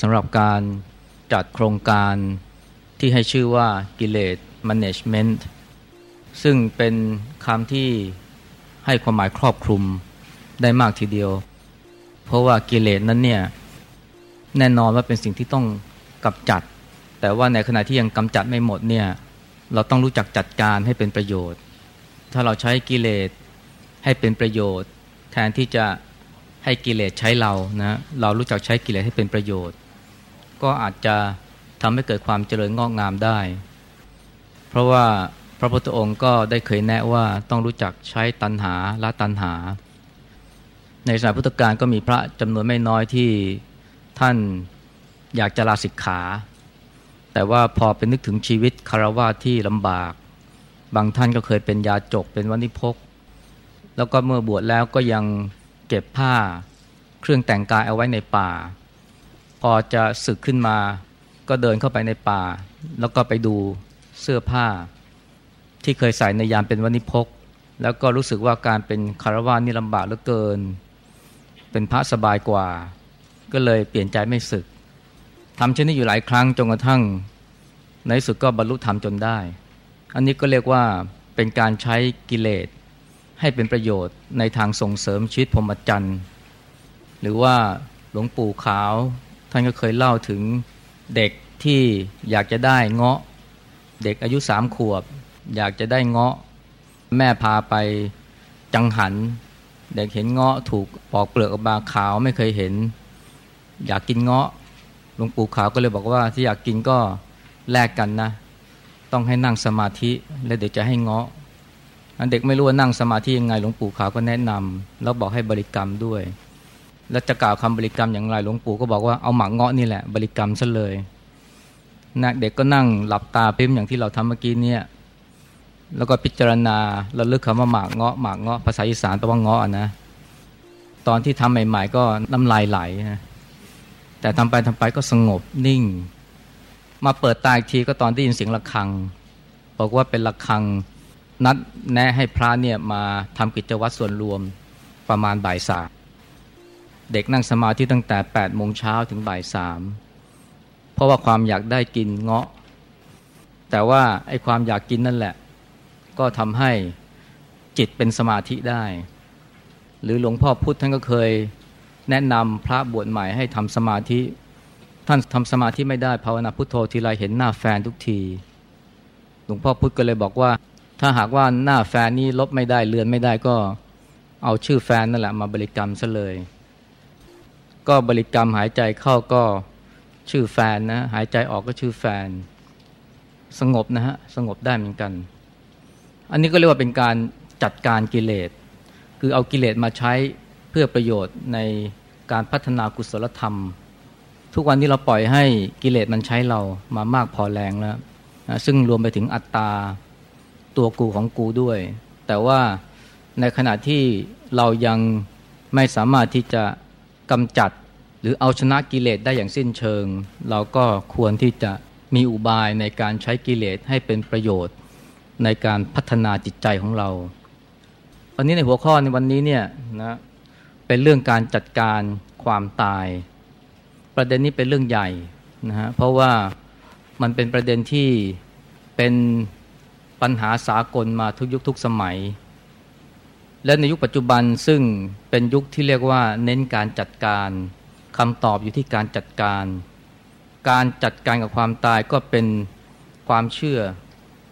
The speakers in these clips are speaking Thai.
สำหรับการจัดโครงการที่ให้ชื่อว่ากิเลส management ซึ่งเป็นคำที่ให้ความหมายครอบคลุมได้มากทีเดียว เพราะว่ากิเลสนั้นเนี่ยแน่นอนว่าเป็นสิ่งที่ต้องกำจัด แต่ว่าในขณะที่ยังกำจัดไม่หมดเนี่ยเราต้องรู้จักจัดการให้เป็นประโยชน์ ถ้าเราใช้กิเลสให้เป็นประโยชน์ แทนที่จะให้กิเลสใช้เรานะเรารู้จักใช้กิเลสให้เป็นประโยชน์ ก็อาจจะทำให้เกิดความเจริญงอกงามได้ เพราะว่าพระพุทธองค์ก็ได้เคยแนะว่าต้องรู้จักใช้ตัณหาละตัณหา ในสมัยพุทธกาลก็มีพระจำนวนไม่น้อยที่ท่านอยากจะลาสิกขา แต่ว่าพอเป็นนึกถึงชีวิตคารวะที่ลำบาก บางท่านก็เคยเป็นยาจกเป็นวันิพก แล้วก็เมื่อบวชแล้วก็ยังเก็บผ้าเครื่องแต่งกายเอาไว้ในป่า พอจะศึกขึ้นมา ก็เดินเข้าไปในป่า แล้วก็ไปดูเสื้อผ้า ที่เคยใส่ในยามเป็นวันิพก แล้วก็รู้สึกว่าการเป็นคารวานี่ลำบากเหลือเกิน เป็นพระสบายกว่า ก็เลยเปลี่ยนใจไม่ศึกทำเช่นนี้อยู่หลายครั้งจนกระทั่ง ในสุดก็บรรลุธรรมจนได้ อันนี้ก็เรียกว่าเป็นการใช้กิเลสให้เป็นประโยชน์ในทางส่งเสริมชีวิตพรหมจรรย์ หรือว่าหลวงปู่ขาว ท่านก็เคยเล่าถึงเด็กที่อยากจะได้เงาะ เด็กอายุสามขวบ อยากจะได้เงาะ แม่พาไปจังหัน เด็กเห็นเงาะถูกปอกเปลือกออกมาขาวไม่เคยเห็น อยากกินเงาะหลวงปู่ขาวก็เลยบอกว่าที่อยากกินก็แลกกันนะ ต้องให้นั่งสมาธิแล้วเดี๋ยวจะให้เงาะอันเด็กไม่รู้ว่านั่งสมาธิยังไงหลวงปู่ขาวก็แนะนำแล้วบอกให้บริกรรมด้วย แล้วจะกล่าวคำบริกรรมอย่างไรหลวงปู่ก็บอกว่าเอาหมากเงาะนี่แหละบริกรรมซะเลยนะเด็กก็นั่งหลับตาพิมพ์อย่างที่เราทำเมื่อกี้เนี่ยแล้วก็พิจารณาเราเลือกคำว่าหมากเงาะหมากเงาะภาษาอีสานแปลว่าเงาะนะตอนที่ทำใหม่ ๆ ก็น้ำลายไหลนะแต่ทำไปทำไปก็สงบนิ่ง มาเปิดตาอีกทีก็ตอนได้ยินเสียงะระฆัง บอกว่าเป็นะระฆังนัดแนะให้พระเนี่ยมาทำกิจวัตรส่วนรวมประมาณบ่ายสาม เด็กนั่งสมาธิตั้งแต่8ปดโมงเช้าถึงบ่ายสามเพราะว่าความอยากได้กินเงาะ แต่ว่าไอ้ความอยากกินนั่นแหละ ก็ทำให้จิตเป็นสมาธิได้ หรือหลวงพ่อพุธท่านก็เคยแนะนำพระบวชใหม่ให้ทำสมาธิ ท่านทำสมาธิไม่ได้ภาวนาพุทโธทีไรเห็นหน้าแฟนทุกที หลวงพ่อพุธก็เลยบอกว่า ถ้าหากว่าหน้าแฟนนี้ลบไม่ได้เลือนไม่ได้ก็เอาชื่อแฟนนั่นแหละมาบริกรรมซะเลย ก็บริกรรมหายใจเข้าก็ชื่อแฟนนะ หายใจออกก็ชื่อแฟน สงบนะฮะ สงบได้เหมือนกัน อันนี้ก็เรียกว่าเป็นการจัดการกิเลส คือเอากิเลสมาใช้เพื่อประโยชน์ในการพัฒนากุศลธรรม ทุกวันนี้เราปล่อยให้กิเลสมันใช้เรามามากพอแรงแล้วนะซึ่งรวมไปถึงอัตตาตัวกูของกูด้วย แต่ว่าในขณะที่เรายังไม่สามารถที่จะ กำจัดหรือเอาชนะกิเลสได้อย่างสิ้นเชิง เราก็ควรที่จะมีอุบายในการใช้กิเลสให้เป็นประโยชน์ในการพัฒนาจิตใจของเรา วันนี้ในหัวข้อในวันนี้เนี่ยนะเป็นเรื่องการจัดการความตาย ประเด็นนี้เป็นเรื่องใหญ่นะฮะเพราะว่ามันเป็นประเด็นที่เป็นปัญหาสากลมาทุกยุคทุกสมัย และในยุคปัจจุบันซึ่งเป็นยุคที่เรียกว่า เน้นการจัดการคำตอบอยู่ที่การจัดการ การจัดการกับความตายก็เป็นความเชื่อ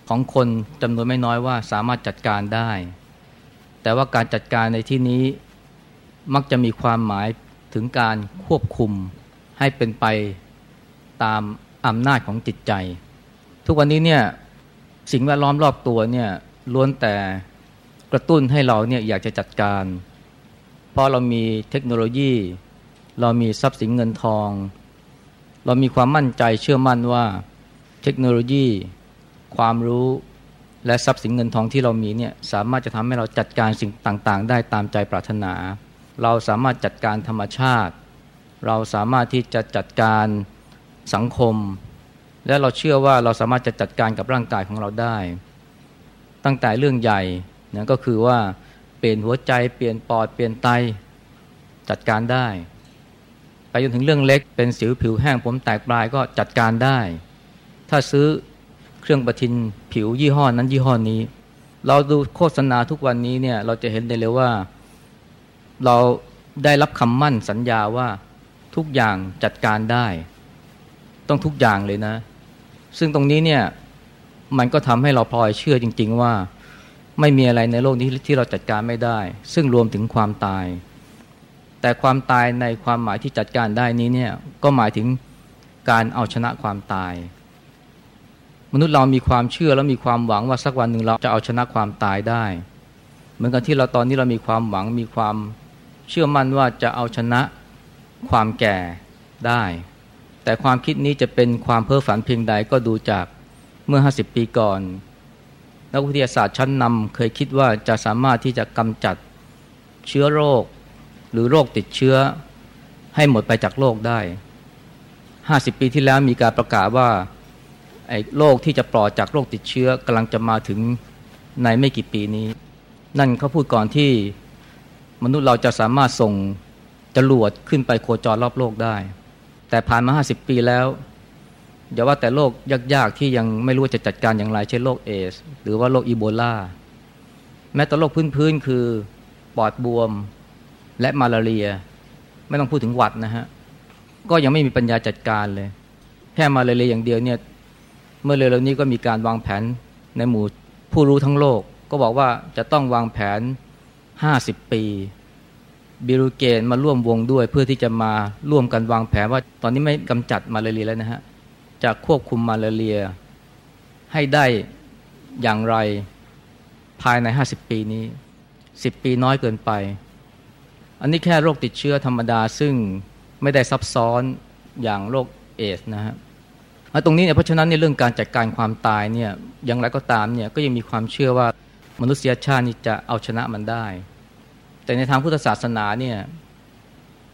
ของคนจำนวนไม่น้อยว่าสามารถจัดการได้ แต่ว่าการจัดการในที่นี้มักจะมีความหมายถึงการควบคุมให้เป็นไปตามอำนาจของจิตใจ ทุกวันนี้เนี่ยสิ่งแวดล้อมรอบตัวเนี่ยล้วนแต่ กระตุ้นให้เราเนี่ยอยากจะจัดการ เพราะเรามีเทคโนโลยี เรามีทรัพย์สินเงินทอง เรามีความมั่นใจเชื่อมั่นว่าเทคโนโลยี ความรู้และทรัพย์สินเงินทองที่เรามีเนี่ยสามารถจะทำให้เราจัดการสิ่งต่างๆ ได้ตามใจปรารถนา เราสามารถจัดการธรรมชาติ เราสามารถที่จะจัดการสังคม และเราเชื่อว่าเราสามารถจะจัดการกับร่างกายของเราได้ ตั้งแต่เรื่องใหญ่ นะก็คือว่าเปลี่ยนหัวใจเปลี่ยนปอดเปลี่ยนไตจัดการได้ ไปจนถึงเรื่องเล็กเป็นสิวผิวแห้งผมแตกปลายก็จัดการได้ ถ้าซื้อเครื่องประทินผิวยี่ห้อนั้นยี่ห้อนี้ เราดูโฆษณาทุกวันนี้เนี่ยเราจะเห็นได้เลยว่า เราได้รับคำมั่นสัญญาว่าทุกอย่างจัดการได้ ต้องทุกอย่างเลยนะ ซึ่งตรงนี้เนี่ยมันก็ทำให้เราพลอยเชื่อจริง ๆ ว่า ไม่มีอะไรในโลกนี้ที่เราจัดการไม่ได้ ซึ่งรวมถึงความตาย แต่ความตายในความหมายที่จัดการได้นี้เนี่ยก็หมายถึงการเอาชนะความตาย มนุษย์เรามีความเชื่อและมีความหวังว่าสักวันหนึ่งเราจะเอาชนะความตายได้ เหมือนกันที่เราตอนนี้เรามีความหวังมีความเชื่อมั่นว่าจะเอาชนะความแก่ได้ แต่ความคิดนี้จะเป็นความเพ้อฝันเพียงใดก็ดูจากเมื่อ 50 ปีก่อน นักวิทยาศาสตร์ชั้นนำเคยคิดว่าจะสามารถที่จะกำจัดเชื้อโรค หรือโรคติดเชื้อให้หมดไปจากโลกได้ 50 ปีที่แล้วมีการประกาศว่าไอ้โรคที่จะปลอดจากโรคติดเชื้อกำลังจะมาถึงในไม่กี่ปีนี้ นั่นเขาพูดก่อนที่มนุษย์เราจะสามารถส่งจรวดขึ้นไปโคจรรอบโลกได้ แต่ผ่านมา 50 ปีแล้ว อย่าว่าแต่โรคยากๆ ที่ยังไม่รู้จะจัดการอย่างไร เช่นโรคเอส หรือว่าโรคอีโบลาแม้แต่โรคพื้นๆ คือปอดบวมและมาลาเรีย ไม่ต้องพูดถึงหวัดนะฮะ ก็ยังไม่มีปัญญาจัดการเลย แค่มาลาเรียอย่างเดียวเนี่ย เมื่อเร็วๆนี้ก็มีการวางแผนในหมู่ผู้รู้ทั้งโลก ก็บอกว่าจะต้องวางแผน 50 ปีบิรูเกนมาร่วมวงด้วยเพื่อที่จะมาร่วมกันวางแผนว่าตอนนี้ไม่กำจัดมาลาเรียแล้วนะฮะ จะควบคุมมาลาเรีย ให้ได้อย่างไรภายใน 50 ปีนี้ 10 ปีน้อยเกินไป อันนี้แค่โรคติดเชื้อธรรมดาซึ่งไม่ได้ซับซ้อนอย่างโรคเอสนะฮะตรงนี้เนี่ยเพราะฉะนั้นในเรื่องการจัดการความตายเนี่ยอย่างไรก็ตามเนี่ยก็ยังมีความเชื่อว่ามนุษยชาตินี่จะเอาชนะมันได้ แต่ในทางพุทธศาสนาเนี่ย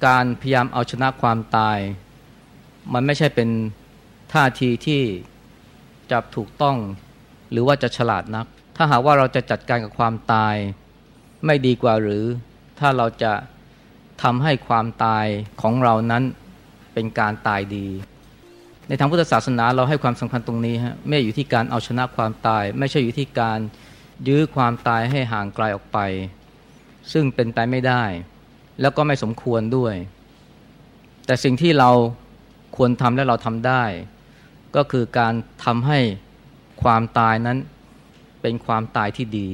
การพยายามเอาชนะความตาย มันไม่ใช่เป็น ท่าทีที่จะถูกต้องหรือว่าจะฉลาดนัก ถ้าหากว่าเราจะจัดการกับความตายไม่ดีกว่าหรือ ถ้าเราจะทำให้ความตายของเรานั้นเป็นการตายดี ในทางพุทธศาสนาเราให้ความสำคัญตรงนี้ฮะไม่อยู่ที่การเอาชนะความตาย ไม่ใช่อยู่ที่การยื้อความตายให้ห่างไกลออกไป ซึ่งเป็นไปไม่ได้ แล้วก็ไม่สมควรด้วย แต่สิ่งที่เราควรทำและเราทำได้ ก็คือการทำให้ความตายนั้นเป็นความตายที่ดี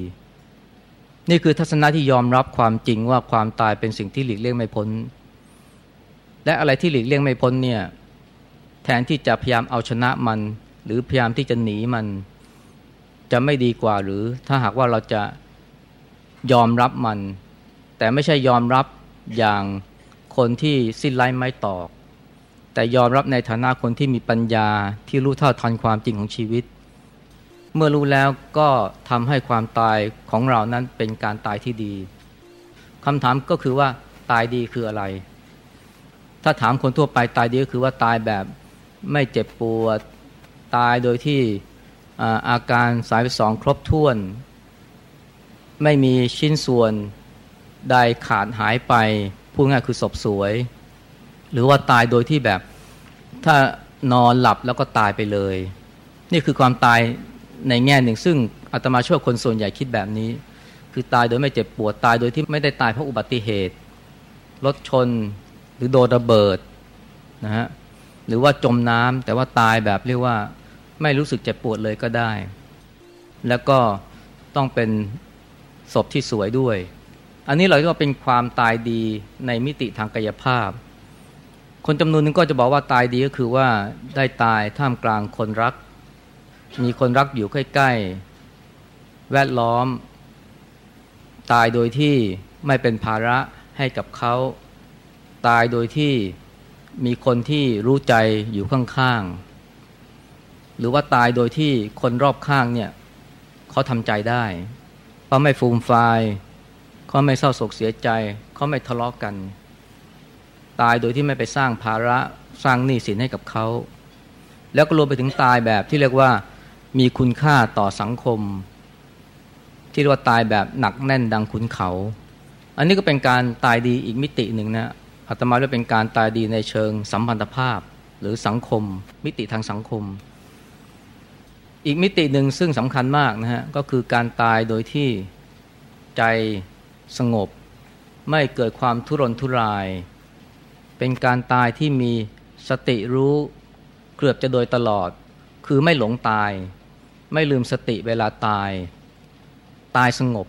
นี่คือทัศนะที่ยอมรับความจริงว่าความตายเป็นสิ่งที่หลีกเลี่ยงไม่พ้น และอะไรที่หลีกเลี่ยงไม่พ้นเนี่ยแทนที่จะพยายามเอาชนะมัน หรือพยายามที่จะหนีมัน จะไม่ดีกว่าหรือถ้าหากว่าเราจะยอมรับมัน แต่ไม่ใช่ยอมรับอย่างคนที่สิ้นไร้ไม้ตอก แต่ยอมรับในฐานะคนที่มีปัญญาที่รู้เท่าทันความจริงของชีวิต เมื่อรู้แล้วก็ทำให้ความตายของเรานั้นเป็นการตายที่ดีคำถามก็คือว่าตายดีคืออะไร ถ้าถามคนทั่วไปตายดีก็คือว่าตายแบบไม่เจ็บปวดตายโดยที่อาการสายสองครบถ้วน ไม่มีชิ้นส่วนใดขาดหายไปพูดง่ายคือศพสวย หรือว่าตายโดยที่แบบถ้านอนหลับแล้วก็ตายไปเลย นี่คือความตายในแง่หนึ่ง ซึ่งอาตมาช่วยคนส่วนใหญ่คิดแบบนี้ คือตายโดยไม่เจ็บปวดตายโดยที่ไม่ได้ตายเพราะอุบัติเหตุรถชนหรือโดนระเบิดนะฮะหรือว่าจมน้ำแต่ว่าตายแบบเรียกว่าไม่รู้สึกเจ็บปวดเลยก็ได้ แล้วก็ต้องเป็นศพที่สวยด้วย อันนี้เราเรียกว่าเป็นความตายดีในมิติทางกายภาพ คนจำนวนหนึ่งก็จะบอกว่าตายดีก็คือว่าได้ตายท่ามกลางคนรัก มีคนรักอยู่ใกล้ๆ แวดล้อม ตายโดยที่ไม่เป็นภาระให้กับเขา ตายโดยที่มีคนที่รู้ใจอยู่ข้างๆ หรือว่าตายโดยที่คนรอบข้างเนี่ยเขาทำใจได้เขาไม่ฟูมฟายเขาไม่เศร้าโศกเสียใจเขาไม่ทะเลาะกกัน ตายโดยที่ไม่ไปสร้างภาระสร้างหนี้สินให้กับเขา แล้วก็รวมไปถึงตายแบบที่เรียกว่ามีคุณค่าต่อสังคม ที่เรียกว่าตายแบบหนักแน่นดังขุนเขา อันนี้ก็เป็นการตายดีอีกมิติหนึ่งนะอาตมาเรียกเป็นการตายดีในเชิงสัมพันธภาพหรือสังคม มิติทางสังคม อีกมิติหนึ่งซึ่งสำคัญมากนะฮะก็คือการตายโดยที่ใจสงบ ไม่เกิดความทุรนทุราย เป็นการตายที่มีสติรู้เกือบจะโดยตลอด คือไม่หลงตาย ไม่ลืมสติเวลาตาย ตายสงบ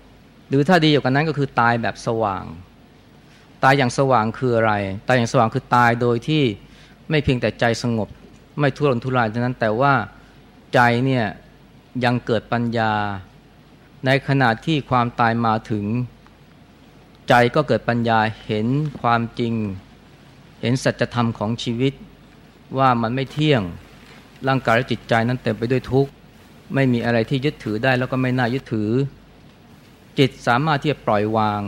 หรือถ้าดีอยู่กันนั้นก็คือตายแบบสว่าง ตายอย่างสว่างคืออะไร ตายอย่างสว่างคือตายโดยที่ไม่เพียงแต่ใจสงบ ไม่ทุรนทุรายเท่านั้นแต่ว่าใจเนี่ยยังเกิดปัญญา ในขณะที่ความตายมาถึง ใจก็เกิดปัญญาเห็นความจริง เห็นสัจธรรมของชีวิตว่ามันไม่เที่ยงร่างกายและจิตใจนั้นเต็มไปด้วยทุกข์ ไม่มีอะไรที่ยึดถือได้แล้วก็ไม่น่ายึดถือ จิตสามารถที่จะปล่อยวาง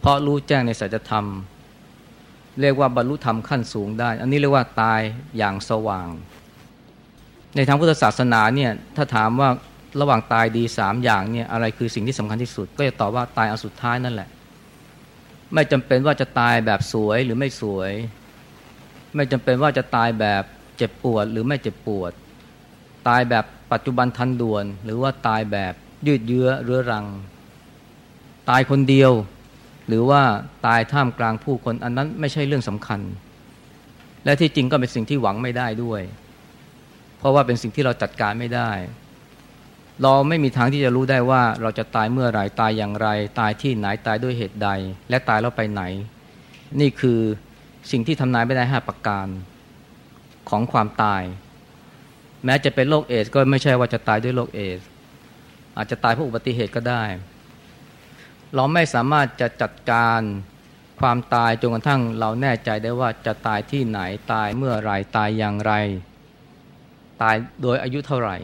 เพราะรู้แจ้งในสัจธรรม เรียกว่าบรรลุธรรมขั้นสูงได้ อันนี้เรียกว่าตายอย่างสว่าง ในทางพุทธศาสนาเนี่ยถ้าถามว่าระหว่างตายดีสามอย่างเนี่ยอะไรคือสิ่งที่สำคัญที่สุด ก็จะตอบว่าตายอันสุดท้ายนั่นแหละ ไม่จำเป็นว่าจะตายแบบสวยหรือไม่สวย ไม่จำเป็นว่าจะตายแบบเจ็บปวดหรือไม่เจ็บปวด ตายแบบปัจจุบันทันด่วน หรือว่าตายแบบยืดเยื้อเรื้อรัง ตายคนเดียว หรือว่าตายท่ามกลางผู้คนอันนั้นไม่ใช่เรื่องสำคัญ และที่จริงก็เป็นสิ่งที่หวังไม่ได้ด้วย เพราะว่าเป็นสิ่งที่เราจัดการไม่ได้ เราไม่มีทางที่จะรู้ได้ว่าเราจะตายเมื่อไหร่ตายอย่างไร ตายที่ไหนตายด้วยเหตุใด และตายแล้วไปไหน นี่คือสิ่งที่ทำนายไม่ได้ห้าประการของความตาย แม้จะเป็นโรคเอสก็ไม่ใช่ว่าจะตายด้วยโรคเอสอาจจะตายเพราะอุบัติเหตุก็ได้ เราไม่สามารถจะจัดการความตายจนกระทั่งเราแน่ใจได้ว่าจะตายที่ไหนตายเมื่อไรตายอย่างไร ตายโดยอายุเท่าไหร่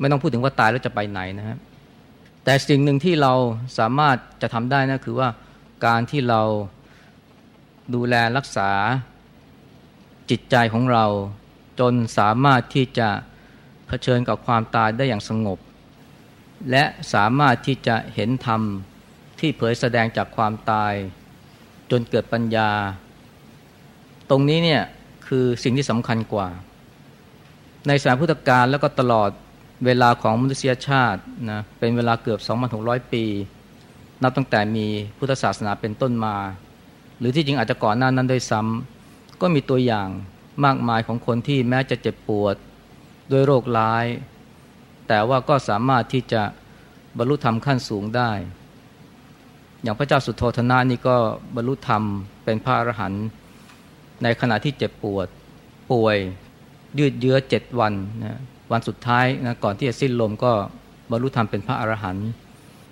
ไม่ต้องพูดถึงว่าตายแล้วจะไปไหนนะครับแต่สิ่งหนึ่งที่เราสามารถจะทำได้นะคือว่าการที่เราดูแลรักษาจิตใจของเรา จนสามารถที่จะเผชิญกับความตายได้อย่างสงบ และสามารถที่จะเห็นธรรมที่เผยแสดงจากความตาย จนเกิดปัญญา ตรงนี้เนี่ยคือสิ่งที่สำคัญกว่า ในสายพุทธกาลแล้วก็ตลอด เวลาของมนุษยชาตินะเป็นเวลาเกือบ 2,600 ปี นับตั้งแต่มีพุทธศาสนาเป็นต้นมา หรือที่จริงอาจจะก่อนหน้านั้นด้วยซ้ำก็มีตัวอย่างมากมายของคนที่แม้จะเจ็บปวดด้วยโรคร้าย แต่ว่าก็สามารถที่จะบรรลุธรรมขั้นสูงได้ อย่างพระเจ้าสุโธธนะนี่ก็บรรลุธรรมเป็นพระอรหันต์ในขณะที่เจ็บปวดป่วยยืดเยื้อเจ็ดวันนะ วันสุดท้ายนะก่อนที่จะสิ้นลมก็บรรลุธรรมเป็นพระอรหันต์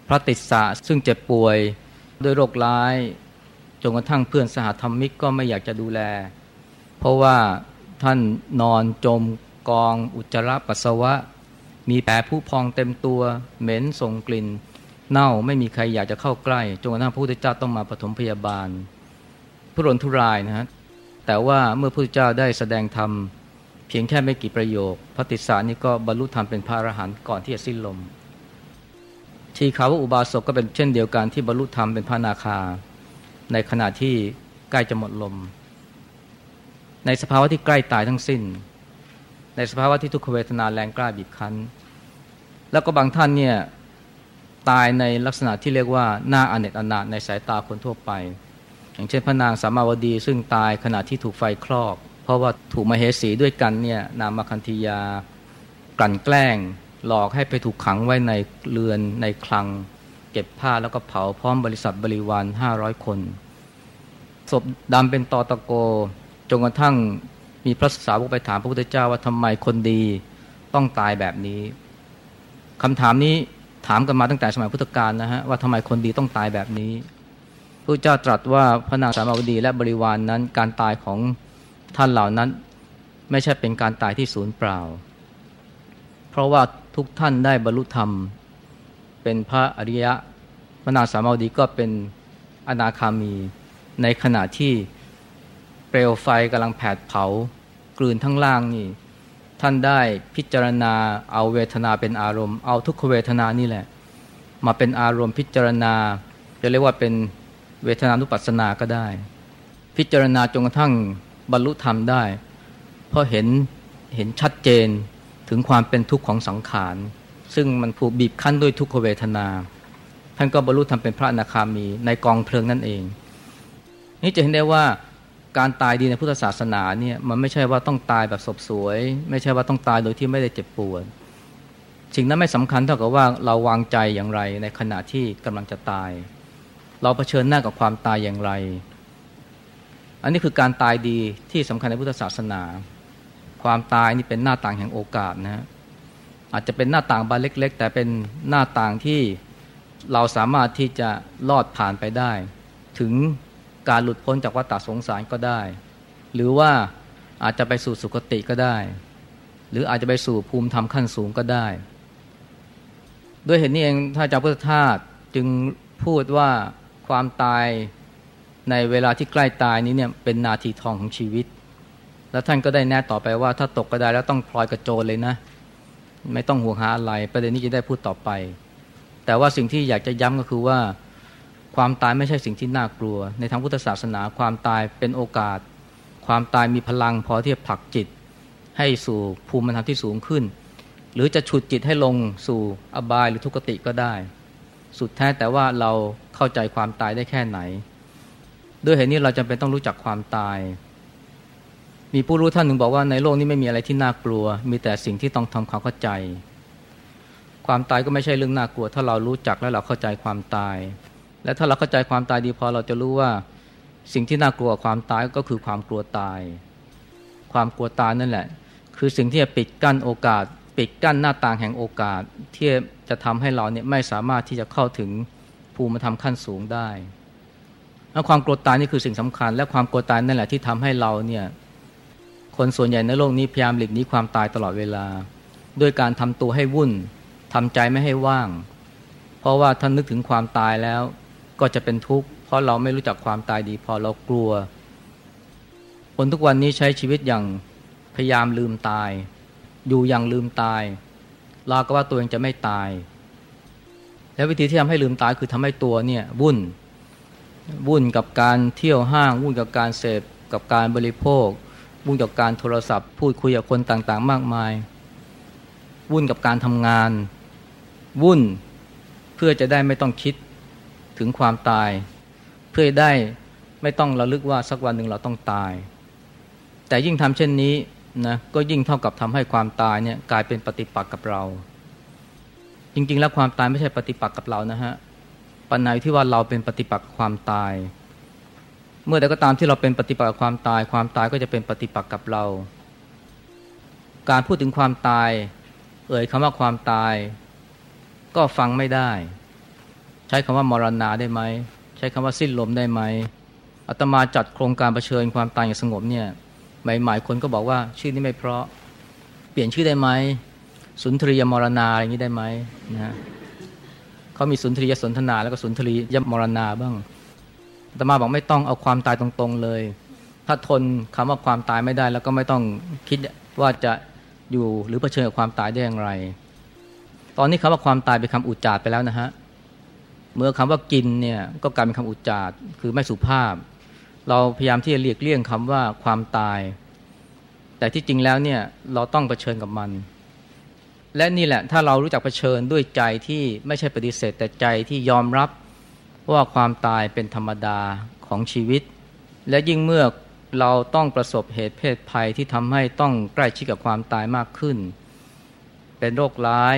พระติสสะซึ่งเจ็บป่วยด้วยโรคร้ายจนกระทั่งเพื่อนสหธรรมิกก็ไม่อยากจะดูแล เพราะว่าท่านนอนจมกองอุจจาระปัสสาวะ มีแผลผู้พองเต็มตัว เหม็นส่งกลิ่น เน่าไม่มีใครอยากจะเข้าใกล้จนกระทั่งพระพุทธเจ้าต้องมาปฐมพยาบาลผู้รนทุรายนะฮะแต่ว่าเมื่อพระพุทธเจ้าได้แสดงธรรม เพียงแค่ไม่กี่ประโยค พระติสานี่ก็บรรลุธรรมเป็นพระอรหันต์ก่อนที่จะสิ้นลมทีขาวอุบาสกก็เป็นเช่นเดียวกันที่บรรลุธรรมเป็นพระนาคา ในขณะที่ใกล้จะหมดลม ในสภาวะที่ใกล้ตายทั้งสิ้น ในสภาวะที่ทุกขเวทนาแรงกล้าบีบคั้น แล้วก็บางท่านเนี่ยตายในลักษณะที่เรียกว่าหน้าอเนกอนาถในสายตาคนทั่วไป อย่างเช่นพระนางสามาวดีซึ่งตายขณะที่ถูกไฟคลอก เพราะว่าถูกมาเหสีด้วยกันเนี่ยนามคันธียากลั่นแกล้ง หลอกให้ไปถูกขังไว้ในเรือนในคลัง เก็บผ้าแล้วก็เผาพร้อมบริษัทบริวารห้าร้อยคนศพดำเป็นตอตะโกจนกระทั่งมีพระสาวกไปถามพระพุทธเจ้าว่าทำไมคนดีต้องตายแบบนี้คำถามนี้ถามกันมาตั้งแต่สมัยพุทธกาลนะฮะว่าทำไมคนดีต้องตายแบบนี้พระเจ้าตรัสว่าพระนางสามาวดีและบริวารนนั้น การตายของ ท่านเหล่านั้นไม่ใช่เป็นการตายที่ศูนย์เปล่า เพราะว่าทุกท่านได้บรรลุธรรม เป็นพระอริยะพระนาสามาวดีก็เป็นอนาคามี ในขณะที่เปลวไฟกำลังแผดเผากลืนทั้งล่างนี่ ท่านได้พิจารณาเอาเวทนาเป็นอารมณ์ เอาทุกขเวทนานี่แหละ มาเป็นอารมณ์พิจารณา จะเรียกว่าเป็นเวทนานุปัสสนาก็ได้ พิจารณาจนกระทั่ง บรรลุธรรมได้ เพราะเห็นเห็นชัดเจนถึงความเป็นทุกข์ของสังขาร ซึ่งมันผูกบีบคั้นด้วยทุกขเวทนา ท่านก็บรรลุธรรมเป็นพระอนาคามีในกองเพลิงนั่นเอง นี่จะเห็นได้ว่าการตายดีในพุทธศาสนาเนี่ยมันไม่ใช่ว่าต้องตายแบบศพสวย ไม่ใช่ว่าต้องตายโดยที่ไม่ได้เจ็บปวดสิ่งนั้นไม่สำคัญเท่ากับว่าเราวางใจอย่างไรในขณะที่กำลังจะตาย เราเผชิญหน้ากับความตายอย่างไร อันนี้คือการตายดีที่สำคัญในพุทธศาสนา ความตายนี่เป็นหน้าต่างแห่งโอกาสนะอาจจะเป็นหน้าต่างบานเล็ก ๆ แต่เป็นหน้าต่างที่เราสามารถที่จะลอดผ่านไปได้ ถึงการหลุดพ้นจากวัฏฏะสงสารก็ได้ หรือว่าอาจจะไปสู่สุคติก็ได้ หรืออาจจะไปสู่ภูมิธรรมขั้นสูงก็ได้ ด้วยเหตุนี้เองท่านอาจารย์พุทธทาสจึงพูดว่าความตาย ในเวลาที่ใกล้ตายนี้เนี่ยเป็นนาทีทองของชีวิต แล้วท่านก็ได้แนะต่อไปว่า ถ้าตกก็ได้แล้วต้องพลอยกระโจนเลยนะ ไม่ต้องห่วงหาอะไร ประเด็นนี้จะได้พูดต่อไป แต่ว่าสิ่งที่อยากจะย้ำก็คือว่า ความตายไม่ใช่สิ่งที่น่ากลัว ในทางพุทธศาสนาความตายเป็นโอกาส ความตายมีพลังพอที่จะผลักจิต ให้สู่ภูมิธรรมที่สูงขึ้น หรือจะฉุดจิตให้ลงสู่อบายหรือทุกติก็ได้ สุดแท้แต่ว่าเราเข้าใจความตายได้แค่ไหน ด้วยเหตุนี้เราจำเป็นต้องรู้จักความตาย มีผู้รู้ท่านหนึ่งบอกว่าในโลกนี้ไม่มีอะไรที่น่ากลัว มีแต่สิ่งที่ต้องทำความเข้าใจ ความตายก็ไม่ใช่เรื่องน่ากลัว ถ้าเรารู้จักและเราเข้าใจความตาย และถ้าเราเข้าใจความตายดีพอเราจะรู้ว่าสิ่งที่น่ากลัวความตายก็คือความกลัวตาย ความกลัวตายนั่นแหละ คือสิ่งที่จะปิดกั้นโอกาส ปิดกั้นหน้าต่างแห่งโอกาส ที่จะทำให้เราเนี่ยไม่สามารถที่จะเข้าถึงภูมิธรรมขั้นสูงได้ แล้วความกลัวตายนี่คือสิ่งสำคัญ และความกลัวตายนั่นแหละที่ทำให้เราเนี่ยคนส่วนใหญ่ในโลกนี้พยายามหลีกหนีความตายตลอดเวลา ด้วยการทำตัวให้วุ่นทำใจไม่ให้ว่าง เพราะว่าท่านนึกถึงความตายแล้วก็จะเป็นทุกข์เพราะเราไม่รู้จักความตายดี พอเรากลัว คนทุกวันนี้ใช้ชีวิตอย่างพยายามลืมตาย อยู่อย่างลืมตายราก็ว่าตัวเองจะไม่ตาย แล้ววิธีที่ทำให้ลืมตายคือทำให้ตัวเนี่ยวุ่น วุ่นกับการเที่ยวห้าง วุ่นกับการเสพกับการบริโภค วุ่นกับการโทรศัพท์ พูดคุยกับคนต่างๆ มากมาย วุ่นกับการทำงาน วุ่นเพื่อจะได้ไม่ต้องคิดถึงความตาย เพื่อได้ไม่ต้องระลึกว่าสักวันหนึ่งเราต้องตาย แต่ยิ่งทำเช่นนี้นะก็ยิ่งเท่ากับทำให้ความตายเนี่ยกลายเป็นปฏิปักษ์กับเรา จริงๆ แล้วความตายไม่ใช่ปฏิปักษ์กับเรานะฮะ ปัญหาที่ว่าเราเป็นปฏิปักษ์ความตาย เมื่อใดก็ตามที่เราเป็นปฏิปักษ์กับความตาย ความตายก็จะเป็นปฏิปักษ์กับเรา การพูดถึงความตาย เอ่ยคำว่าความตาย ก็ฟังไม่ได้ ใช้คำว่ามรณาได้ไหม ใช้คำว่าสิ้นลมได้ไหมอาตมาจัดโครงการรเผชิญความตายอย่างสงบเนี่ยใหม่ๆคนก็บอกว่าชื่อนี้ไม่เพราะ เปลี่ยนชื่อได้ไหมสุนทรียมรณาอะไรอย่างนี้ได้ไหมนะ เขามีสุนทรียสนทนาแล้วก็สุนทรียมรณาบ้างตมาบอกไม่ต้องเอาความตายตรงๆเลย ถ้าทนคำว่าความตายไม่ได้ แล้วก็ไม่ต้องคิดว่าจะอยู่หรือเผชิญกับความตายได้อย่างไร ตอนนี้คำว่าความตายเป็นคำอุจจารไปแล้วนะฮะ เมื่อคำว่ากินเนี่ยก็กลายเป็นคำอุจจารคือไม่สุภาพ เราพยายามที่จะเลียกเลี่ยงคำว่าความตาย แต่ที่จริงแล้วเนี่ยเราต้องเผชิญกับมัน และนี่แหละถ้าเรารู้จักเผชิญด้วยใจที่ไม่ใช่ปฏิเสธแต่ใจที่ยอมรับว่าความตายเป็นธรรมดาของชีวิต และยิ่งเมื่อเราต้องประสบเหตุเพศภัยที่ทำให้ต้องใกล้ชิดกับความตายมากขึ้น เป็นโรคร้าย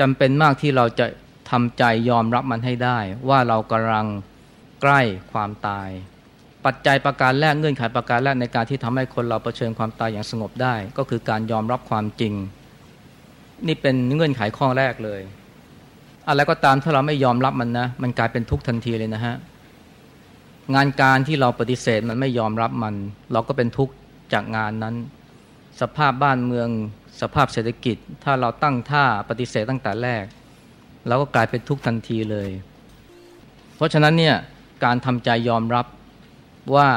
จำเป็นมากที่เราจะทำใจยอมรับมันให้ได้ ว่าเรากำลังใกล้ความตาย ปัจจัยประการแรกเงื่อนไขประการแรกในการที่ทำให้คนเราเผชิญความตายอย่างสงบได้ ก็คือการยอมรับความจริง นี่เป็นเงื่อนไขข้อแรกเลยอะไรก็ตามถ้าเราไม่ยอมรับมันนะ มันกลายเป็นทุกข์ทันทีเลยนะฮะงานการที่เราปฏิเสธมันไม่ยอมรับมัน เราก็เป็นทุกข์จากงานนั้น สภาพบ้านเมือง สภาพเศรษฐกิจ ถ้าเราตั้งท่าปฏิเสธตั้งแต่แรกเราก็กลายเป็นทุกข์ทันทีเลย เพราะฉะนั้นเนี่ยการทำใจยอมรับว่า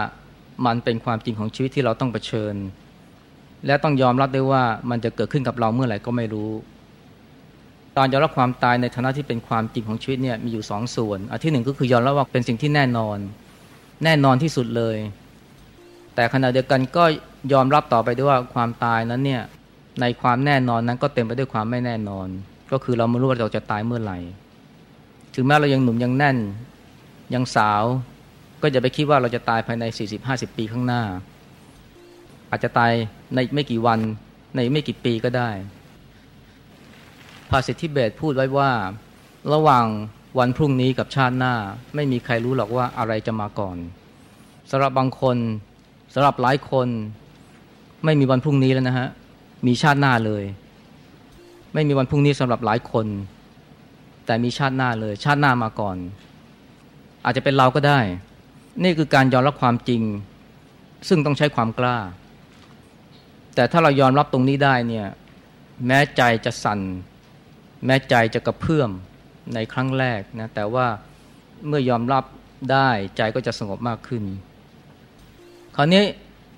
มันเป็นความจริงของชีวิตที่เราต้องเผชิญ และต้องยอมรับได้ว่ามันจะเกิดขึ้นกับเราเมื่อไหร่ก็ไม่รู้การยอมรับความตายในฐานะที่เป็นความจริงของชีวิตเนี่ยมีอยู่สองส่วน อันที่หนึ่งก็คือยอมรับว่าเป็นสิ่งที่แน่นอน แน่นอนที่สุดเลย แต่ขณะเดียวกันก็ยอมรับต่อไปด้วยว่าความตายนั้นเนี่ยในความแน่นอนนั้นก็เต็มไปด้วยความไม่แน่นอน ก็คือเราไม่รู้ว่าเราจะตายเมื่อไหร่ ถึงแม้เรายังหนุ่มยังแน่นยังสาว ก็จะไปคิดว่าเราจะตายภายใน 40-50 ปีข้างหน้า อาจจะตายในไม่กี่วัน ในไม่กี่ปีก็ได้ ภาษิตทิเบตพูดไว้ว่า ระหว่างวันพรุ่งนี้กับชาติหน้า ไม่มีใครรู้หรอกว่าอะไรจะมาก่อนสำหรับบางคนสำหรับหลายคน ไม่มีวันพรุ่งนี้แล้วนะฮะมีชาติหน้าเลย ไม่มีวันพรุ่งนี้สำหรับหลายคน แต่มีชาติหน้าเลย ชาติหน้ามาก่อน อาจจะเป็นเราก็ได้ นี่คือการยอมรับความจริง ซึ่งต้องใช้ความกล้า แต่ถ้าเรายอมรับตรงนี้ได้เนี่ยแม้ใจจะสั่น แม้ใจจะกระเพื่อมในครั้งแรกนะแต่ว่าเมื่อยอมรับได้ใจก็จะสงบมากขึ้น คราวนี้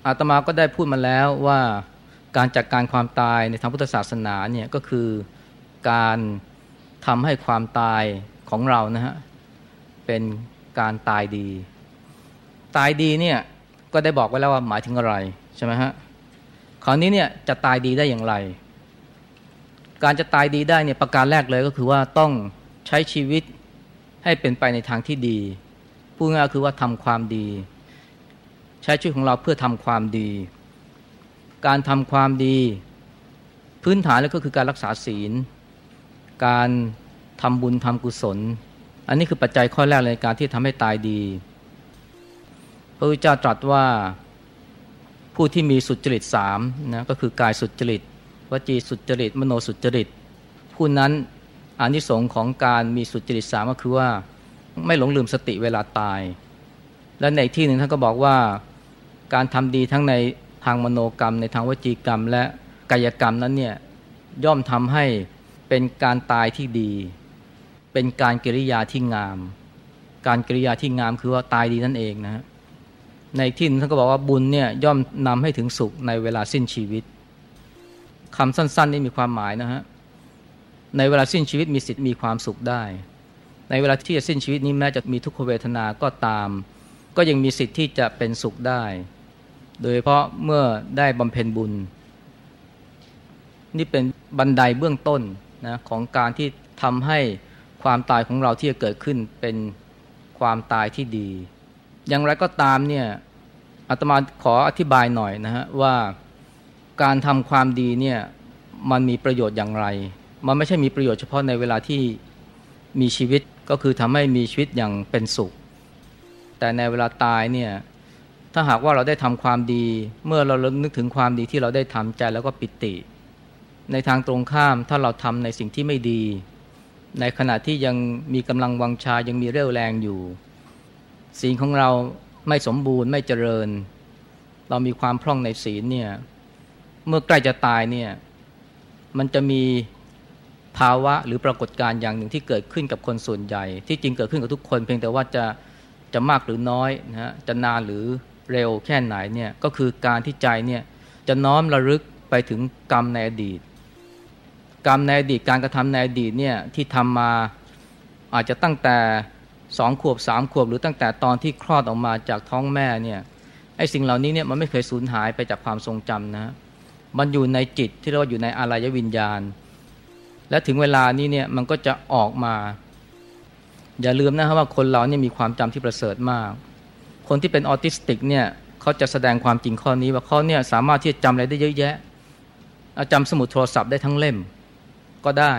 อาตมาก็ได้พูดมาแล้วว่าการจัดกการความตายในทางพุทธศาสนาเนี่ยก็คือการทำให้ความตายของเรานะฮะเป็นการตายดี ตายดีเนี่ยก็ได้บอกไว้แล้วว่าหมายถึงอะไรใช่ไหมฮะ คราวนี้เนี่ยจะตายดีได้อย่างไร การจะตายดีได้เนี่ยประการแรกเลยก็คือว่าต้องใช้ชีวิตให้เป็นไปในทางที่ดีพูดง่ายคือว่าทำความดี ใช้ชีวิตของเราเพื่อทำความดี การทำความดี พื้นฐานแล้วก็คือการรักษาศีล การทำบุญทำกุศล อันนี้คือปัจจัยข้อแรกในการที่ทำให้ตายดี พระพุทธเจ้าตรัสว่า ผู้ที่มีสุจริตสามนะก็คือกายสุจริตวจีสุจริต มโนสุจริต ผู้นั้นอานิสงส์ของการมีสุจริตสามก็คือว่าไม่หลงลืมสติเวลาตาย และในที่หนึ่งท่านก็บอกว่าการทำดีทั้งในทางมโนกรรม ในทางวจีกรรม และกายกรรมนั้นเนี่ยย่อมทำให้เป็นการตายที่ดี เป็นการกิริยาที่งาม การกิริยาที่งามคือว่าตายดีนั่นเองนะ ในที่ท่านก็บอกว่าบุญเนี่ยย่อมนำให้ถึงสุขในเวลาสิ้นชีวิตคำสั้น ๆ นี่มีความหมายนะฮะในเวลาสิ้นชีวิตมีสิทธิ์มีความสุขได้ ในเวลาที่จะสิ้นชีวิตนี้แม้จะมีทุกขเวทนาก็ตาม ก็ยังมีสิทธิ์ที่จะเป็นสุขได้ โดยเพราะเมื่อได้บำเพ็ญบุญ นี่เป็นบันไดเบื้องต้นนะของการที่ทำให้ความตายของเราที่จะเกิดขึ้นเป็นความตายที่ดี อย่างไรก็ตามเนี่ยอาตมาขออธิบายหน่อยนะฮะว่าการทำความดีเนี่ยมันมีประโยชน์อย่างไร มันไม่ใช่มีประโยชน์เฉพาะในเวลาที่มีชีวิตก็คือทำให้มีชีวิตอย่างเป็นสุข แต่ในเวลาตายเนี่ยถ้าหากว่าเราได้ทำความดี เมื่อเรานึกถึงความดีที่เราได้ทำใจแล้วก็ปิติ ในทางตรงข้ามถ้าเราทำในสิ่งที่ไม่ดี ในขณะที่ยังมีกำลังวังชายังมีเรี่ยวแรงอยู่ ศีลของเราไม่สมบูรณ์ไม่เจริญ เรามีความพร่องในศีลเนี่ยเมื่อใกล้จะตายเนี่ยมันจะมีภาวะหรือปรากฏการณ์อย่างหนึ่งที่เกิดขึ้นกับคนส่วนใหญ่ ที่จริงเกิดขึ้นกับทุกคน เพียงแต่ว่าจะจะมากหรือน้อยนะฮะจะนานหรือเร็วแค่ไหนเนี่ยก็คือการที่ใจเนี่ยจะน้อมระลึกไปถึงกรรมในอดีต กรรมในอดีตการกระทำในอดีตเนี่ยที่ทำมาอาจจะตั้งแต่ สองขวบสามขวบหรือตั้งแต่ตอนที่คลอดออกมาจากท้องแม่เนี่ยไอ้สิ่งเหล่านี้เนี่ยมันไม่เคยสูญหายไปจากความทรงจำนะ มันอยู่ในจิตที่เราอยู่ในอารยวิญญาณ และถึงเวลานี้เนี่ยมันก็จะออกมา อย่าลืมนะครับว่าคนเราเนี่ยมีความจำที่ประเสริฐมาก คนที่เป็นออทิสติกเนี่ยเขาจะแสดงความจริงข้อนี้ว่าเขาเนี่ยสามารถที่จะจำอะไรได้เยอะแยะจำสมุดโทรศัพท์ได้ทั้งเล่มก็ได้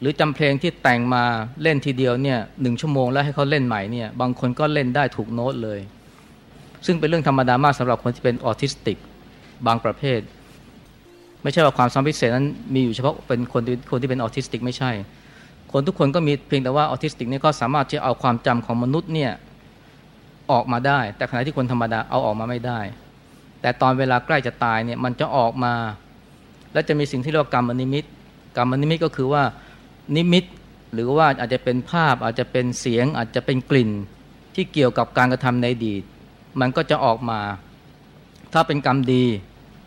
หรือจำเพลงที่แต่งมาเล่นทีเดียวเนี่ยหนึ่งชั่วโมงแล้วให้เขาเล่นใหม่เนี่ยบางคนก็เล่นได้ถูกโน้ตเลย ซึ่งเป็นเรื่องธรรมดามากสำหรับคนที่เป็นออทิสติกบางประเภท ไม่ใช่ว่าความสามารถพิเศษนั้นมีอยู่เฉพาะเป็นคนที่คนที่เป็นออทิสติกไม่ใช่ คนทุกคนก็มีเพียงแต่ว่าออทิสติกนี่ก็สามารถที่เอาความจำของมนุษย์เนี่ยออกมาได้ แต่ขณะที่คนธรรมดาเอาออกมาไม่ได้ แต่ตอนเวลาใกล้จะตายเนี่ยมันจะออกมา และจะมีสิ่งที่เรียกว่ากรรมนิมิตกรรมนิมิตก็คือว่า นิมิต หรือว่าอาจจะเป็นภาพอาจจะเป็นเสียง อาจจะเป็นกลิ่นที่เกี่ยวกับการกระทำในอดีต มันก็จะออกมา ถ้าเป็นกรรมดี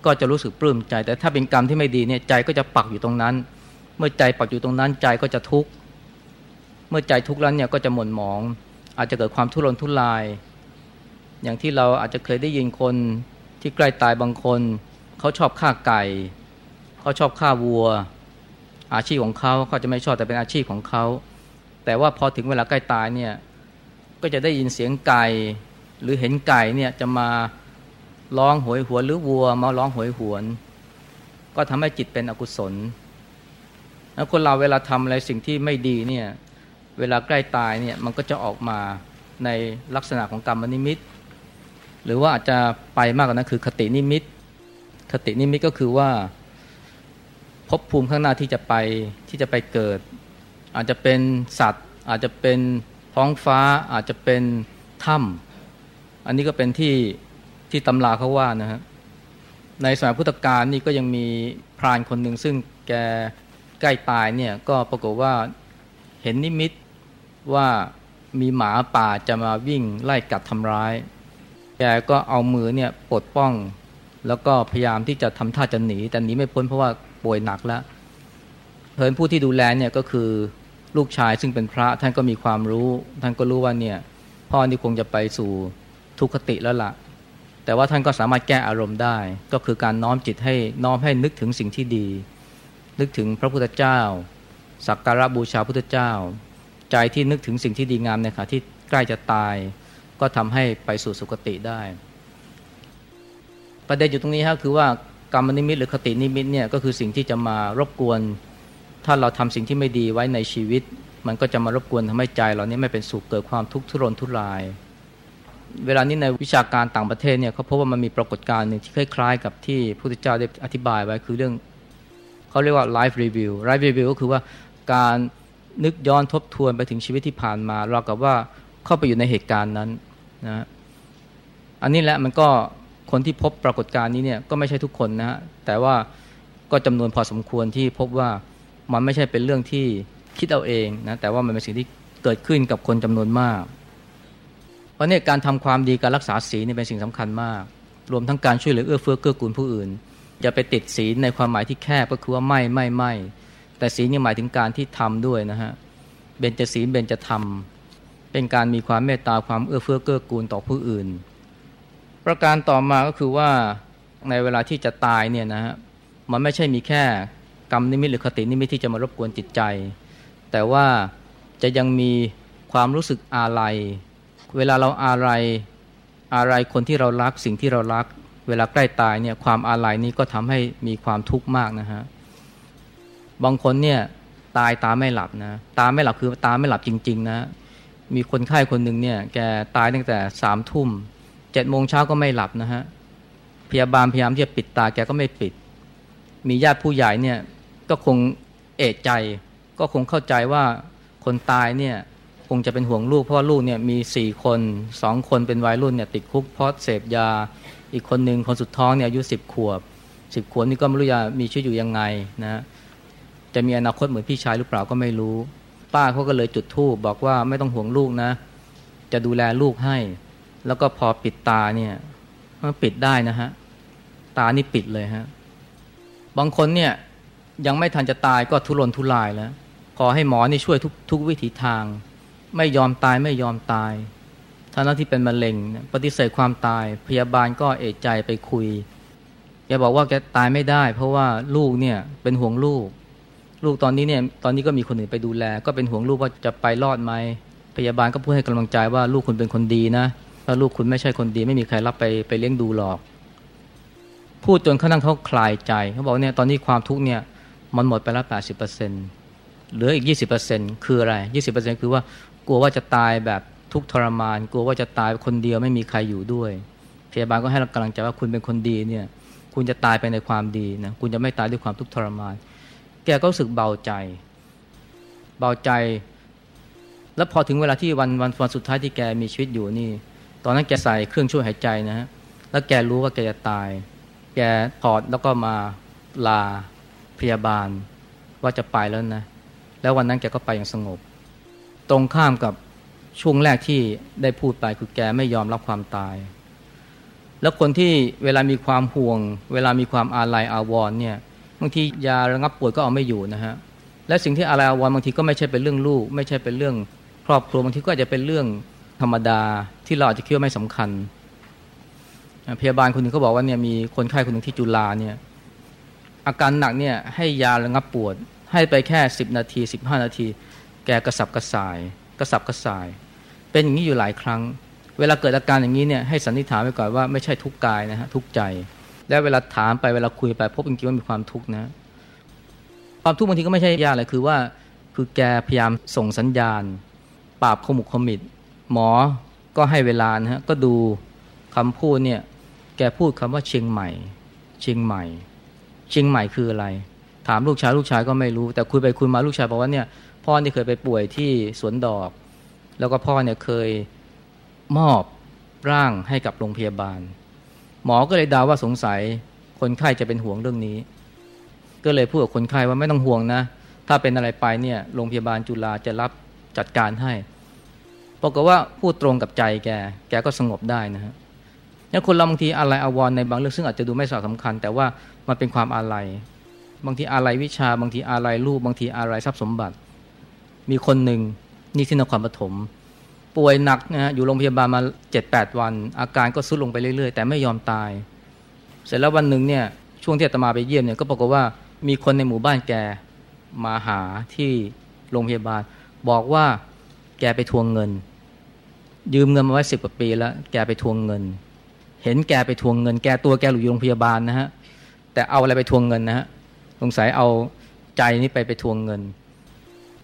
ก็จะรู้สึกปลื้มใจ แต่ถ้าเป็นกรรมที่ไม่ดีเนี่ยใจก็จะปักอยู่ตรงนั้น เมื่อใจปักอยู่ตรงนั้นใจก็จะทุกข์เมื่อใจทุกข์แล้วเนี่ยก็จะหม่นหมอง อาจจะเกิดความทุรนทุราย อย่างที่เราอาจจะเคยได้ยินคนที่ใกล้ตายบางคน เขาชอบฆ่าไก่ เขาชอบฆ่าวัว อาชีพของเขาเขาจะไม่ชอบแต่เป็นอาชีพของเขาแต่ว่าพอถึงเวลาใกล้ตายเนี่ยก็จะได้ยินเสียงไก่ หรือเห็นไก่เนี่ยจะมาร้องหวยหวนหรือวัวมาร้องหวยหวน ก็ทำให้จิตเป็นอกุศลแล้วคนเราเวลาทำอะไรสิ่งที่ไม่ดีเนี่ยเวลาใกล้ตายเนี่ยมันก็จะออกมาในลักษณะของกรรมนิมิต หรือว่าอาจจะไปมากกว่านั้นคือคตินิมิต คตินิมิตก็คือว่า ภพภูมิข้างหน้าที่จะไปที่จะไปเกิด อาจจะเป็นสัตว์ อาจจะเป็นท้องฟ้า อาจจะเป็นถ้ำอันนี้ก็เป็นที่ที่ตำราเขาว่านะฮะในสมัยพุทธกาลนี่ก็ยังมีพรานคนหนึ่งซึ่งแกใกล้ตายเนี่ยก็ปรากฏว่าเห็นนิมิตว่ามีหมาป่าจะมาวิ่งไล่กัดทำร้าย แกก็เอามือเนี่ยปดป้อง แล้วก็พยายามที่จะทำท่าจะหนี แต่หนีไม่พ้นเพราะว่า ป่วยหนักแล้วเพลินผู้ที่ดูแลเนี่ยก็คือลูกชายซึ่งเป็นพระท่านก็มีความรู้ ท่านก็รู้ว่าเนี่ยพ่อนี่คงจะไปสู่ทุกขติแล้วละ่ะ แต่ว่าท่านก็สามารถแก้อารมณ์ได้ ก็คือการน้อมจิตให้น้อมให้นึกถึงสิ่งที่ดี นึกถึงพระพุทธเจ้า สักการะบูชาพุทธเจ้า ใจที่นึกถึงสิ่งที่ดีงามเนี่ยค่ะที่ใกล้จะตาย ก็ทำให้ไปสู่สุคติได้ ประเด็นอยู่ตรงนี้ครคือว่า กรรมนิมิตหรือคตินิมิตเนี่ยก็คือสิ่งที่จะมารบกวน ถ้าเราทำสิ่งที่ไม่ดีไว้ในชีวิต มันก็จะมารบกวนทำให้ใจเรานี้ไม่เป็นสุขเกิดความทุกข์ทุรนทุราย เวลานี้ในวิชาการต่างประเทศเนี่ยเขาพบว่ามันมีปรากฏการณ์หนึ่งที่คล้ายๆ กับที่พระพุทธเจ้าได้อธิบายไว้คือเรื่องเขาเรียกว่า life review life review ก็คือว่าการนึกย้อนทบทวนไปถึงชีวิตที่ผ่านมาเรากับว่าเข้าไปอยู่ในเหตุการณ์นั้นนะอันนี้แหละมันก็ คนที่พบปรากฏการณ์นี้เนี่ยก็ไม่ใช่ทุกคนนะฮะแต่ว่าก็จำนวนพอสมควรที่พบว่ามันไม่ใช่เป็นเรื่องที่คิดเอาเองนะแต่ว่ามันเป็นสิ่งที่เกิดขึ้นกับคนจำนวนมาก เพราะเนี่ยการทำความดีการรักษาศีลนี่เป็นสิ่งสำคัญมาก รวมทั้งการช่วยเหลือเอื้อเฟื้อเกื้อกูลผู้อื่นอย่าไปติดศีลในความหมายที่แคบก็คือว่าไม่ไม่ไม่ แต่ศีลนี่หมายถึงการที่ทำด้วยนะฮะเบญจศีลเบญจธรรม เป็นการมีความเมตตาความเอื้อเฟื้อเกื้อกูลต่อผู้อื่น ประการต่อมาก็คือว่าในเวลาที่จะตายเนี่ยนะฮะมันไม่ใช่มีแค่กรรมนิมิตหรือคตินิมิตที่จะมารบกวนจิตใจ แต่ว่าจะยังมีความรู้สึกอาลัย เวลาเราอาลัยอาลัยคนที่เรารักสิ่งที่เรารัก เวลาใกล้ตายเนี่ยความอาลัยนี้ก็ทำให้มีความทุกข์มากนะฮะบางคนเนี่ยตายตาไม่หลับนะตาไม่หลับคือตาไม่หลับจริง ๆ นะ มีคนไข้คนหนึ่งเนี่ยแกตายตั้งแต่สามทุ่ม เจ็ดโมงเช้าก็ไม่หลับนะฮะพยาบาลพยายามที่จะปิดตาแกก็ไม่ปิด มีญาติผู้ใหญ่เนี่ยก็คงเอะใจ ก็คงเข้าใจว่าคนตายเนี่ยคงจะเป็นห่วงลูกเพราะลูกเนี่ยมีสี่คนสองคนเป็นวัยรุ่นเนี่ยติดคุกเพราะเสพยา อีกคนหนึ่งคนสุดท้องเนี่ยอายุสิบขวบสิบขวบนี่ก็ไม่รู้จะมีชีวิตอยู่ยังไงนะจะมีอนาคตเหมือนพี่ชายหรือเปล่าก็ไม่รู้ ป้าเขาก็เลยจุดธูปบอกว่าไม่ต้องห่วงลูกนะ จะดูแลลูกให้ แล้วก็พอปิดตาเนี่ยมันปิดได้นะฮะ ตานี่ปิดเลยฮะ บางคนเนี่ยยังไม่ทันจะตายก็ทุรนทุรายแล้ว ขอให้หมอนี่ช่วยทุกทุกวิถีทาง ไม่ยอมตายไม่ยอมตายท่านที่เป็นมะเร็ง ปฏิเสธความตายพยาบาลก็เอะใจไปคุยแกบอกว่าแกตายไม่ได้ เพราะว่าลูกเนี่ยเป็นห่วงลูก ลูกตอนนี้เนี่ยตอนนี้ก็มีคนอื่นไปดูแล ก็เป็นห่วงลูกว่าจะไปรอดไหมพยาบาลก็พูดให้กำลังใจว่าลูกคุณเป็นคนดีนะ ถ้าลูกคุณไม่ใช่คนดี ไม่มีใครรับไปไปเลี้ยงดูหรอก พูดจนเขานั่งเขาคลายใจเขาบอกเนี่ยตอนนี้ความทุกข์เนี่ยมันหมดไปแล้วแปดสิบเปอร์เซ็นต์เหลืออีกยี่สิบเปอร์เซ็นต์คืออะไรยี่สิบเปอร์เซ็นต์คือว่ากลัวว่าจะตายแบบทุกทรมาน กลัวว่าจะตายคนเดียวไม่มีใครอยู่ด้วยพยาบาลก็ให้กำลังใจว่าคุณเป็นคนดีเนี่ยคุณจะตายไปในความดีนะคุณจะไม่ตายด้วยความทุกข์ทรมาน แกก็รู้สึกเบาใจ เบาใจ แล้วพอถึงเวลาที่วันวันวันสุดท้ายที่แกมีชีวิตอยู่นี่ ตอนนั้นแกใส่เครื่องช่วยหายใจนะฮะแล้วแกรู้ว่าแกจะตาย แกถอดแล้วก็มาลาพยาบาลว่าจะไปแล้วนะ แล้ววันนั้นแกก็ไปอย่างสงบ ตรงข้ามกับช่วงแรกที่ได้พูดไปคือแกไม่ยอมรับความตาย แล้วคนที่เวลามีความห่วง เวลามีความอาลัยอาวรณ์เนี่ยบางทียาระงับปวดก็เอาไม่อยู่นะฮะและสิ่งที่อาลัยอาวรณ์บางทีก็ไม่ใช่เป็นเรื่องลูก ไม่ใช่เป็นเรื่องครอบครัวบางทีก็อาจจะเป็นเรื่อง ธรรมดาที่เราอาจจะคิดว่าไม่สำคัญ พยาบาลคนหนึ่งเขาบอกว่าเนี่ยมีคนไข้คนหนึ่งที่จุฬาเนี่ยอาการหนักเนี่ยให้ยาระงับปวด ให้ไปแค่สิบนาทีสิบห้านาที แกกระสับกระส่าย กระสับกระส่าย เป็นอย่างนี้อยู่หลายครั้ง เวลาเกิดอาการอย่างนี้เนี่ยให้สันนิษฐานไว้ก่อนว่าไม่ใช่ทุกกายนะฮะทุกใจ และเวลาถามไปเวลาคุยไปพบจริงๆว่ามีความทุกข์นะความทุกข์บางทีก็ไม่ใช่ยากเลยคือว่า คือแกพยายามส่งสัญญาณปราบขมุกขมิด หมอก็ให้เวลานะฮะก็ดูคำพูดเนี่ยแกพูดคำว่าเชียงใหม่ เชียงใหม่ เชียงใหม่คืออะไร ถามลูกชายลูกชายก็ไม่รู้ แต่คุยไปคุยมาลูกชายบอกว่าเนี่ยพ่อนี่เคยไปป่วยที่สวนดอก แล้วก็พ่อเนี่ยเคยมอบร่างให้กับโรงพยาบาล หมอก็เลยดาว่าสงสัยคนไข้จะเป็นห่วงเรื่องนี้ ก็เลยพูดกับคนไข้ว่าไม่ต้องห่วงนะ ถ้าเป็นอะไรไปเนี่ยโรงพยาบาลจุฬาจะรับจัดการให้ ปรากฏว่าพูดตรงกับใจแก แกก็สงบได้นะฮะนี่คนเราบางทีอะไรอาวรในบางเรื่องซึ่งอาจจะดูไม่สำคัญ แต่ว่ามันเป็นความอาลัยบางทีอาลัยวิชา บางทีอาลัยรูปบางทีอาลัยทรัพย์สมบัติ มีคนหนึ่งนี่ที่นครปฐมป่วยหนักนะฮะอยู่โรงพยาบาลมาเจ็ดแปดวัน อาการก็ซุดลงไปเรื่อยๆ แต่ไม่ยอมตาย เสร็จแล้ววันหนึ่งเนี่ยช่วงที่อาตมาไปเยี่ยมเนี่ยก็ปรากฏว่ามีคนในหมู่บ้านแกมาหาที่โรงพยาบาล บอกว่าแกไปทวงเงิน ยืมเงินมาไว้สิบกว่าปีแล้ว แกไปทวงเงิน เห็นแกไปทวงเงิน แกตัวแกอยู่โรงพยาบาลนะฮะ แต่เอาอะไรไปทวงเงินนะฮะ สงสัยเอาใจนี้ไปไปทวงเงิน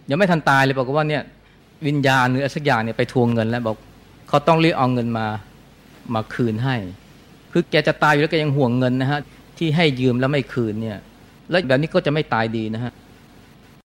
ยังไม่ทันตายเลยบอกว่าเนี่ยวิญญาณหรืออะไรสักอย่างเนี่ยไปทวงเงินแล้วบอกเขาต้องรีบเอาเงินมามาคืนให้ คือแกจะตายอยู่แล้วแกยังห่วงเงินนะฮะที่ให้ยืมแล้วไม่คืนเนี่ย แล้วแบบนี้ก็จะไม่ตายดีนะฮะ